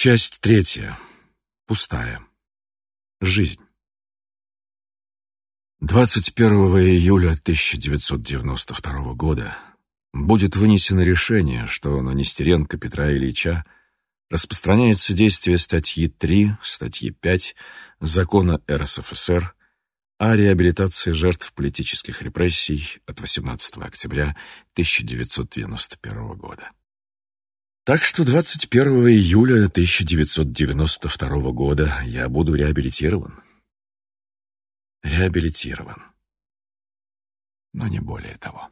Часть третья. Пустая. Жизнь. 21 июля 1992 года будет вынесено решение, что на Нестеренко Петра Ильича распространяется действие статьи 3, статьи 5 Закона РСФСР о реабилитации жертв политических репрессий от 18 октября 1991 года. Так что 21 июля 1992 года я буду реабилитирован. Реабилитирован. Но не более того.